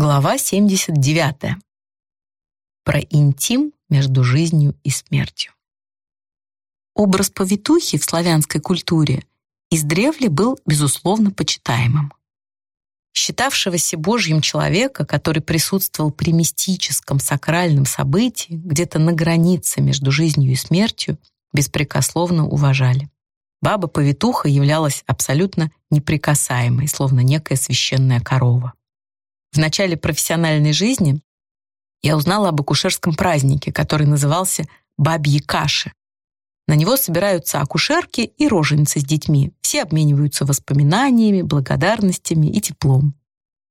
Глава 79. Про интим между жизнью и смертью. Образ повитухи в славянской культуре издревле был, безусловно, почитаемым. Считавшегося Божьим человека, который присутствовал при мистическом сакральном событии, где-то на границе между жизнью и смертью, беспрекословно уважали. Баба-повитуха являлась абсолютно неприкасаемой, словно некая священная корова. В начале профессиональной жизни я узнала об акушерском празднике, который назывался «Бабьи каши». На него собираются акушерки и роженицы с детьми. Все обмениваются воспоминаниями, благодарностями и теплом.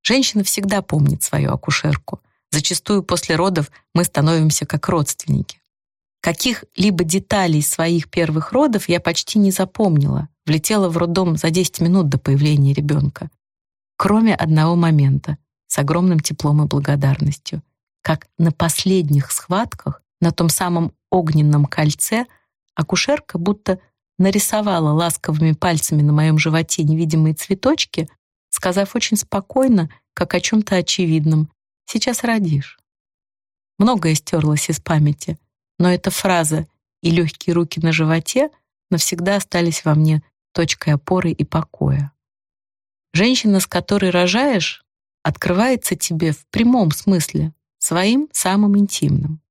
Женщина всегда помнит свою акушерку. Зачастую после родов мы становимся как родственники. Каких-либо деталей своих первых родов я почти не запомнила. Влетела в роддом за 10 минут до появления ребенка. Кроме одного момента с огромным теплом и благодарностью, как на последних схватках на том самом огненном кольце акушерка будто нарисовала ласковыми пальцами на моем животе невидимые цветочки, сказав очень спокойно, как о чем-то очевидном, «Сейчас родишь». Многое стерлось из памяти, но эта фраза и легкие руки на животе навсегда остались во мне точкой опоры и покоя. Женщина, с которой рожаешь, открывается тебе в прямом смысле, своим самым интимным.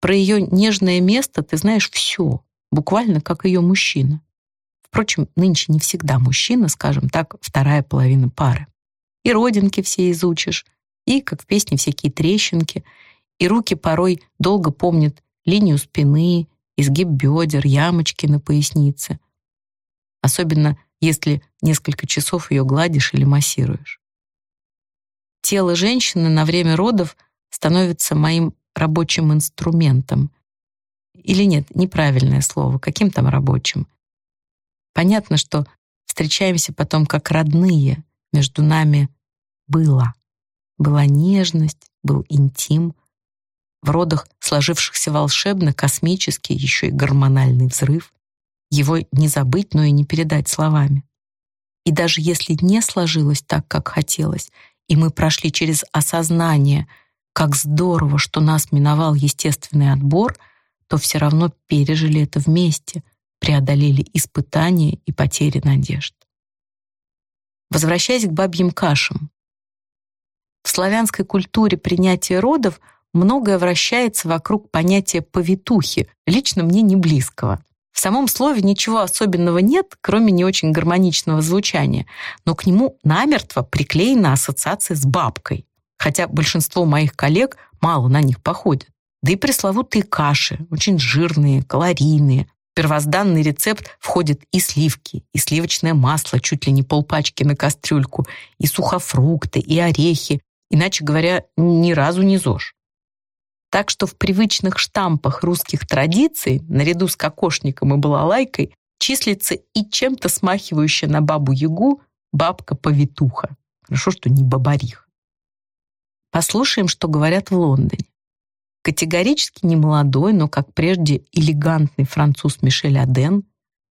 Про ее нежное место ты знаешь все, буквально как ее мужчина. Впрочем, нынче не всегда мужчина, скажем так, вторая половина пары. И родинки все изучишь, и, как в песне, всякие трещинки, и руки порой долго помнят линию спины, изгиб бедер, ямочки на пояснице. Особенно, если несколько часов ее гладишь или массируешь тело женщины на время родов становится моим рабочим инструментом. Или нет, неправильное слово, каким там рабочим. Понятно, что встречаемся потом как родные. Между нами было. Была нежность, был интим. В родах сложившихся волшебно, космический, еще и гормональный взрыв. Его не забыть, но и не передать словами. И даже если не сложилось так, как хотелось, и мы прошли через осознание, как здорово, что нас миновал естественный отбор, то все равно пережили это вместе, преодолели испытания и потери надежд. Возвращаясь к бабьим кашам. В славянской культуре принятия родов многое вращается вокруг понятия повитухи, лично мне не близкого. В самом слове ничего особенного нет, кроме не очень гармоничного звучания, но к нему намертво приклеена ассоциация с бабкой, хотя большинство моих коллег мало на них походят. Да и пресловутые каши, очень жирные, калорийные. В первозданный рецепт входят и сливки, и сливочное масло, чуть ли не полпачки на кастрюльку, и сухофрукты, и орехи, иначе говоря, ни разу не ЗОЖ. Так что в привычных штампах русских традиций, наряду с кокошником и балалайкой, числится и чем-то смахивающая на бабу-ягу бабка-повитуха. Хорошо, что не бабарих. Послушаем, что говорят в Лондоне. Категорически не молодой, но, как прежде, элегантный француз Мишель Аден,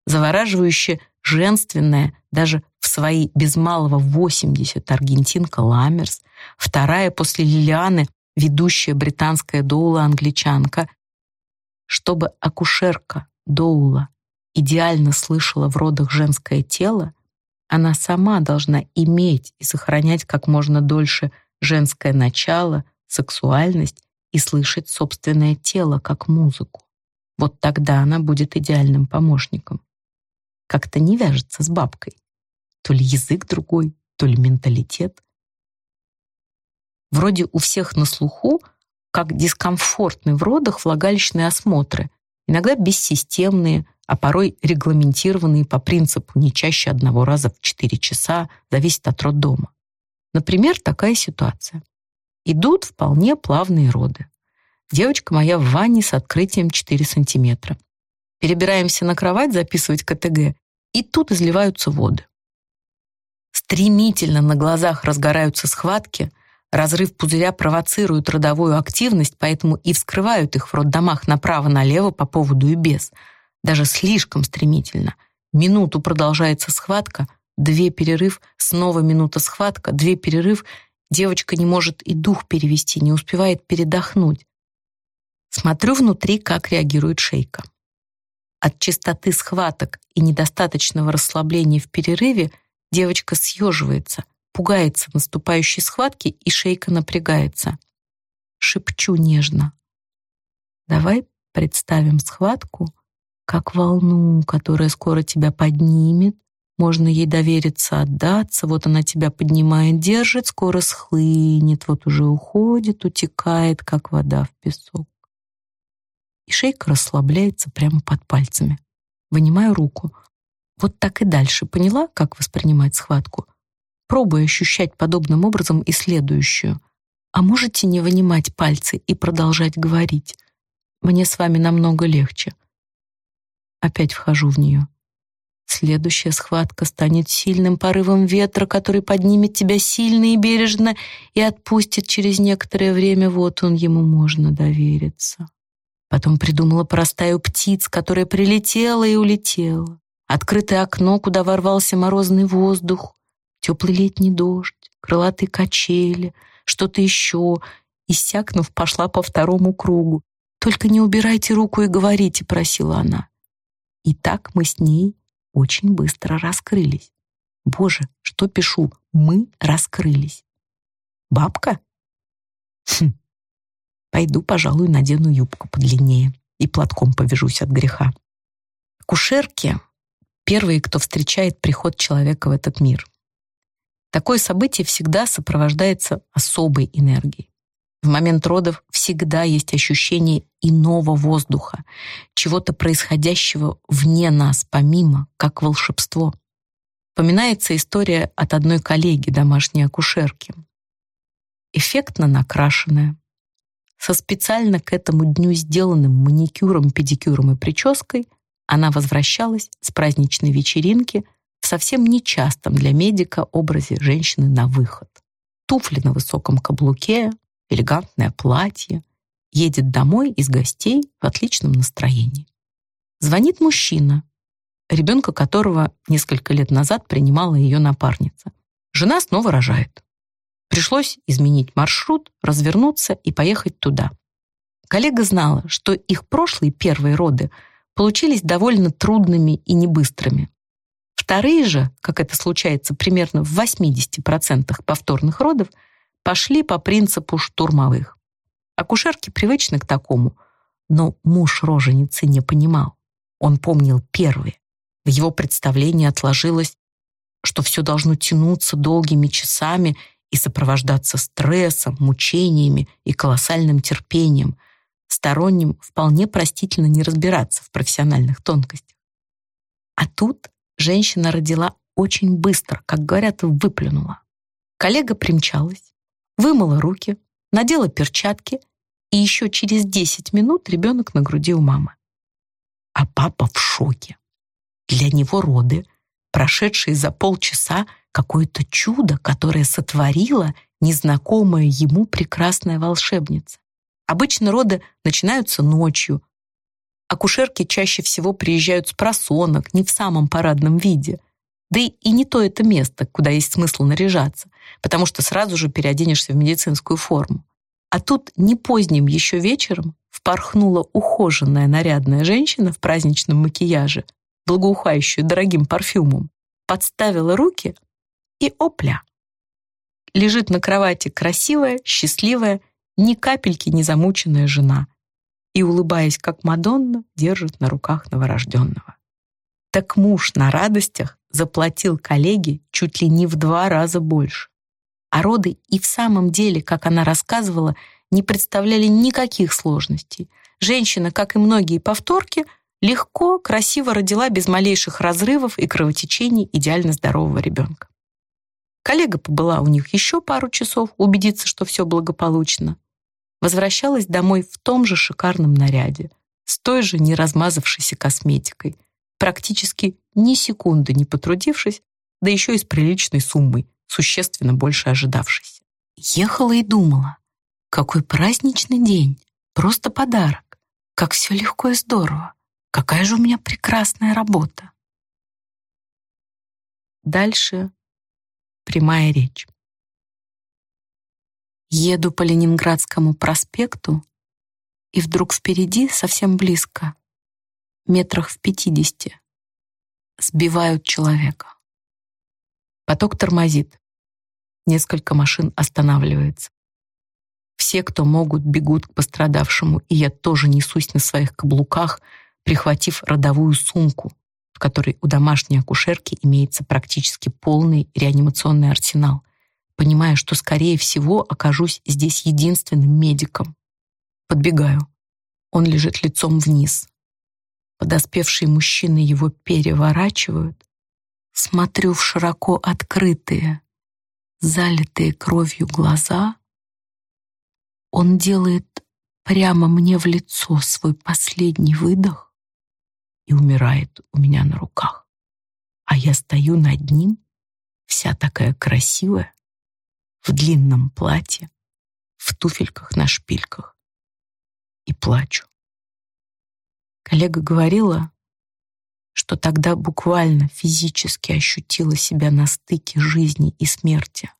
завораживающе женственная, даже в свои без малого 80 аргентинка Ламерс, вторая после Лилианы ведущая британская доула-англичанка, чтобы акушерка доула идеально слышала в родах женское тело, она сама должна иметь и сохранять как можно дольше женское начало, сексуальность и слышать собственное тело как музыку. Вот тогда она будет идеальным помощником. Как-то не вяжется с бабкой. То ли язык другой, то ли менталитет вроде у всех на слуху, как дискомфортны в родах влагалищные осмотры, иногда бессистемные, а порой регламентированные по принципу не чаще одного раза в 4 часа, зависит от роддома. Например, такая ситуация. Идут вполне плавные роды. Девочка моя в ванне с открытием 4 сантиметра. Перебираемся на кровать записывать КТГ, и тут изливаются воды. Стремительно на глазах разгораются схватки — Разрыв пузыря провоцирует родовую активность, поэтому и вскрывают их в роддомах направо-налево по поводу и без. Даже слишком стремительно. Минуту продолжается схватка, две перерыв, снова минута схватка, две перерыв, Девочка не может и дух перевести, не успевает передохнуть. Смотрю внутри, как реагирует шейка. От частоты схваток и недостаточного расслабления в перерыве девочка съеживается, пугается наступающей схватки, и шейка напрягается. Шепчу нежно. «Давай представим схватку как волну, которая скоро тебя поднимет, можно ей довериться, отдаться. Вот она тебя поднимает, держит, скоро схлынет, вот уже уходит, утекает, как вода в песок. И шейка расслабляется прямо под пальцами. Вынимаю руку. Вот так и дальше. Поняла, как воспринимать схватку? Пробуй ощущать подобным образом и следующую. А можете не вынимать пальцы и продолжать говорить? Мне с вами намного легче. Опять вхожу в нее. Следующая схватка станет сильным порывом ветра, который поднимет тебя сильно и бережно и отпустит через некоторое время. Вот он, ему можно довериться. Потом придумала про стаю птиц, которая прилетела и улетела. Открытое окно, куда ворвался морозный воздух, теплый летний дождь, крылатые качели, что-то еще. Иссякнув, пошла по второму кругу. «Только не убирайте руку и говорите», — просила она. И так мы с ней очень быстро раскрылись. Боже, что пишу? Мы раскрылись. Бабка? Хм. Пойду, пожалуй, надену юбку подлиннее и платком повяжусь от греха. Кушерки — первые, кто встречает приход человека в этот мир. Такое событие всегда сопровождается особой энергией. В момент родов всегда есть ощущение иного воздуха, чего-то происходящего вне нас, помимо, как волшебство. Поминается история от одной коллеги, домашней акушерки. Эффектно накрашенная, со специально к этому дню сделанным маникюром, педикюром и прической, она возвращалась с праздничной вечеринки совсем нечастом для медика образе женщины на выход. Туфли на высоком каблуке, элегантное платье, едет домой из гостей в отличном настроении. Звонит мужчина, ребенка которого несколько лет назад принимала ее напарница. Жена снова рожает. Пришлось изменить маршрут, развернуться и поехать туда. Коллега знала, что их прошлые первые роды получились довольно трудными и небыстрыми. Вторые же, как это случается примерно в 80% повторных родов, пошли по принципу штурмовых. Акушерки привычны к такому, но муж роженицы не понимал. Он помнил первые. В его представлении отложилось, что все должно тянуться долгими часами и сопровождаться стрессом, мучениями и колоссальным терпением. Сторонним вполне простительно не разбираться в профессиональных тонкостях. А тут женщина родила очень быстро, как говорят, выплюнула. Коллега примчалась, вымыла руки, надела перчатки, и еще через 10 минут ребенок на груди у мамы. А папа в шоке. Для него роды, прошедшие за полчаса, какое-то чудо, которое сотворила незнакомая ему прекрасная волшебница. Обычно роды начинаются ночью. Акушерки чаще всего приезжают с просонок, не в самом парадном виде. Да и не то это место, куда есть смысл наряжаться, потому что сразу же переоденешься в медицинскую форму. А тут не поздним еще вечером впорхнула ухоженная нарядная женщина в праздничном макияже, благоухающую дорогим парфюмом, подставила руки и опля. Лежит на кровати красивая, счастливая, ни капельки не замученная жена и, улыбаясь как Мадонна, держит на руках новорожденного. Так муж на радостях заплатил коллеге чуть ли не в два раза больше. А роды и в самом деле, как она рассказывала, не представляли никаких сложностей. Женщина, как и многие повторки, легко, красиво родила без малейших разрывов и кровотечений идеально здорового ребенка. Коллега побыла у них еще пару часов, убедиться, что все благополучно. Возвращалась домой в том же шикарном наряде, с той же не размазавшейся косметикой, практически ни секунды не потрудившись, да еще и с приличной суммой, существенно больше ожидавшейся. Ехала и думала, какой праздничный день, просто подарок, как все легко и здорово, какая же у меня прекрасная работа. Дальше прямая речь. Еду по Ленинградскому проспекту, и вдруг впереди, совсем близко, метрах в пятидесяти, сбивают человека. Поток тормозит. Несколько машин останавливается. Все, кто могут, бегут к пострадавшему, и я тоже несусь на своих каблуках, прихватив родовую сумку, в которой у домашней акушерки имеется практически полный реанимационный арсенал, понимая, что, скорее всего, окажусь здесь единственным медиком. Подбегаю. Он лежит лицом вниз. Подоспевшие мужчины его переворачивают. Смотрю в широко открытые, залитые кровью глаза. Он делает прямо мне в лицо свой последний выдох и умирает у меня на руках. А я стою над ним, вся такая красивая, в длинном платье, в туфельках на шпильках и плачу. Коллега говорила, что тогда буквально физически ощутила себя на стыке жизни и смерти.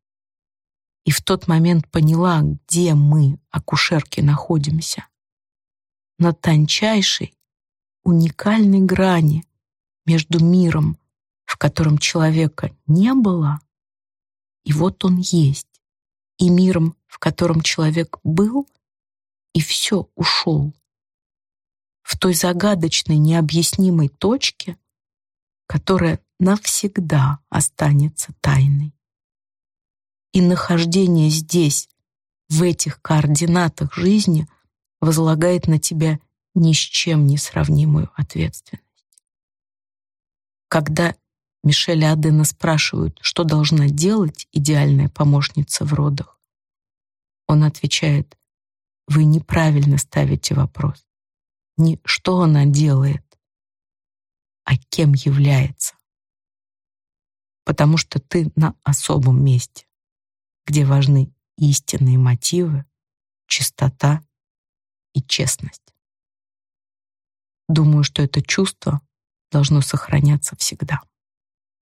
И в тот момент поняла, где мы, акушерки, находимся. На тончайшей, уникальной грани между миром, в котором человека не было, и вот он есть, и миром, в котором человек был, и все ушел. В той загадочной, необъяснимой точке, которая навсегда останется тайной. И нахождение здесь, в этих координатах жизни, возлагает на тебя ни с чем не сравнимую ответственность. Когда Мишеля Адена спрашивают, что должна делать идеальная помощница в родах, он отвечает, вы неправильно ставите вопрос. Не что она делает, а кем является. Потому что ты на особом месте, где важны истинные мотивы, чистота и честность. Думаю, что это чувство должно сохраняться всегда.